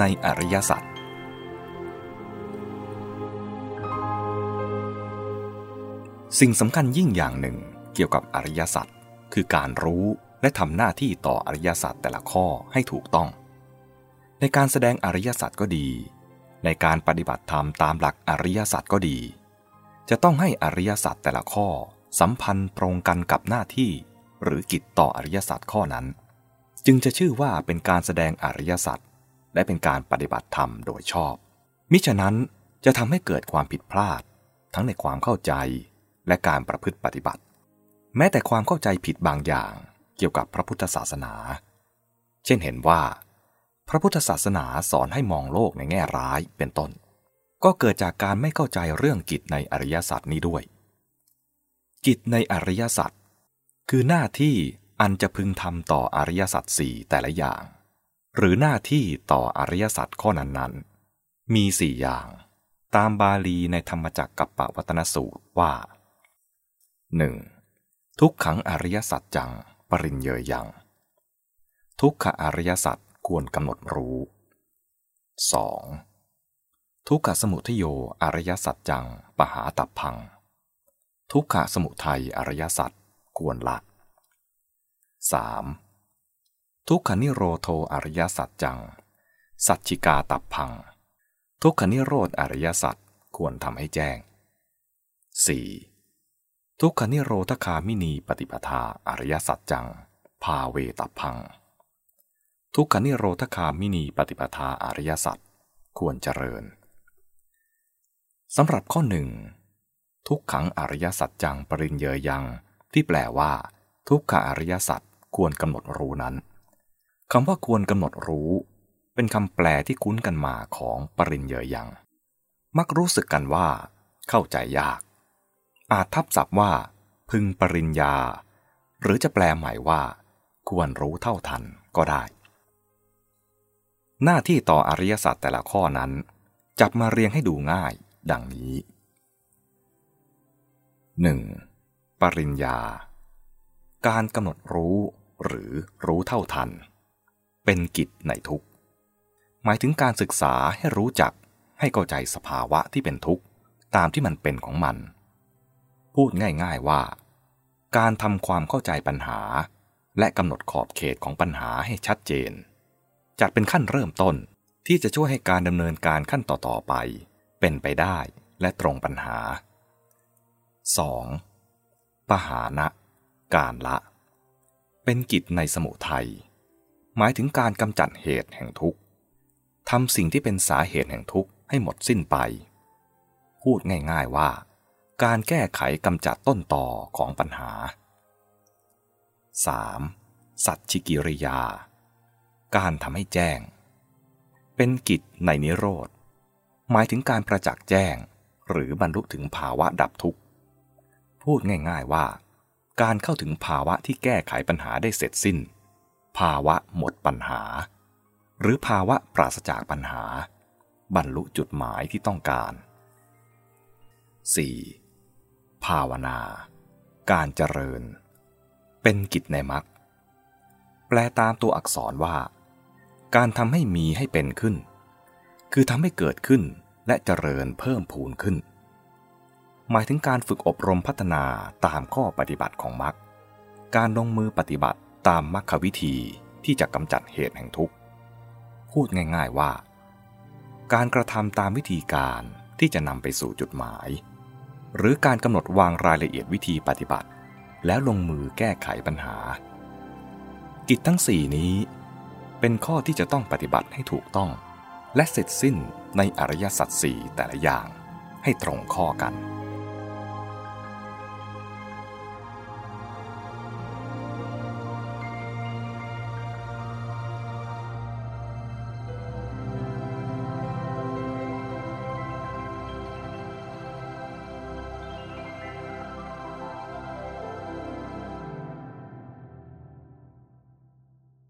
ในอริยสัจสิ่งสำคัญยิ่งอย่างหนึ่งเกี่ยวกับอริยสัจคือการรู้และทำหน้าที่ต่ออริยสัจแต่ละข้อให้ถูกต้อง ในการแสดงอริยสัจก็ดี ในการปฏิบัติธรรมตามหลักอริยสัจก็ดี จะต้องให้อริยสัจแต่ละข้อสัมพันธ์ตรงกันกับหน้าที่ หรือกิจต่ออริยสัจข้อนั้น จึงจะชื่อว่าเป็นการแสดงอริยสัจ และเป็นการปฏิบัติธรรมโดยชอบ มิฉะนั้นจะทำให้เกิดความผิดพลาด ทั้งในความเข้าใจและการประพฤติปฏิบัติ แม้แต่ความเข้าใจผิดบางอย่างเกี่ยวกับพระพุทธศาสนา เช่นเห็นว่า พระพุทธศาสนาสอนให้มองโลกในแง่ร้ายเป็นต้น ก็เกิดจากการไม่เข้าใจเรื่องกิจในอริยสัจนี้ด้วย กิจในอริยสัจคือหน้าที่อันจะพึงทำต่ออริยสัจสี่แต่ละอย่าง หรือหน้าที่ต่ออริยสัจข้อนั้นๆ มีสี่อย่าง ตามบาลีในธรรมจักรกับปวัตนสูตรว่า 1. ทุกขังอริยสัจจัง ปริญเยยัง ทุกขอริยสัจควรกำหนดรู้ 2. ทุกขสมุทโยอริยสัจจัง ปหาตับพัง ทุกขสมุทัยอริยสัจควรละ 3. ทุกขนิโรโทอริยสัจจัง สัจจิกาตับพัง ทุกขนิโรธอริยสัจควรทำให้แจ้ง 4. ทุกขนิโรธคามินีปฏิปทาอริยสัจจัง ภาเวตับพัง ทุกขนิโรธคามินีปฏิปทาอริยสัจควรเจริญสำหรับข้อหนึ่งทุกขังอริยสัจจังปริญเยยัง ที่แปลว่า ทุกขอริยสัจควรกำหนดรู้นั้น คำว่าควรกำหนดรู้ เป็นคำแปลที่คุ้นกันมาของปริญเยยัง มักรู้สึกกันว่า เข้าใจยาก อาจทับศัพท์ว่า พึงปริญญา หรือจะแปลใหม่ว่า ควรรู้เท่าทันก็ได้ หน้าที่ต่ออริยสัจแต่ละข้อนั้น จับมาเรียงให้ดูง่ายดังนี้ 1. ปริญญา การกำหนดรู้หรือรู้เท่าทัน เป็นกิจในทุกข์ หมายถึงการศึกษาให้รู้จักให้เข้าใจสภาวะที่เป็นทุกข์ตามที่มันเป็นของมัน พูดง่ายๆว่า การทำความเข้าใจปัญหา และกำหนดขอบเขตของปัญหาให้ชัดเจน จัดเป็นขั้นเริ่มต้นที่จะช่วยให้การดำเนินการขั้นต่อๆไป เป็นไปได้และตรงปัญหา 2. ปหานะ การละ เป็นกิจในสมุทัย หมายถึงการกำจัดเหตุแห่งทุกข์ทำสิ่งที่เป็นสาเหตุแห่งทุกข์ให้หมดสิ้นไป พูดง่ายๆว่า การแก้ไขกำจัดต้นต่อของปัญหา 3. สัจฉิกิริยา การทำให้แจ้ง เป็นกิจในนิโรธ หมายถึงการประจักษ์แจ้ง หรือบรรลุถึงภาวะดับทุกข์ พูดง่ายๆว่า การเข้าถึงภาวะที่แก้ไขปัญหาได้เสร็จสิ้น ภาวะหมดปัญหา หรือภาวะปราศจากปัญหา บรรลุจุดหมายที่ต้องการ 4. ภาวนา การเจริญ เป็นกิจในมรรคแปลตามตัวอักษรว่า การทำให้มีให้เป็นขึ้น คือทำให้เกิดขึ้นและเจริญเพิ่มพูนขึ้น หมายถึงการฝึกอบรมพัฒนาตามข้อปฏิบัติของมรรคการลงมือปฏิบัติ ตามมรรควิธีที่จะกำจัดเหตุแห่งทุกข์ พูดง่ายๆว่า การกระทำตามวิธีการที่จะนำไปสู่จุดหมาย หรือการกำหนดวางรายละเอียดวิธีปฏิบัติ แล้วลงมือแก้ไขปัญหา กิจทั้งสี่นี้ เป็นข้อที่จะต้องปฏิบัติให้ถูกต้อง และเสร็จสิ้นในอริยสัจสี่แต่ละอย่างให้ตรงข้อกัน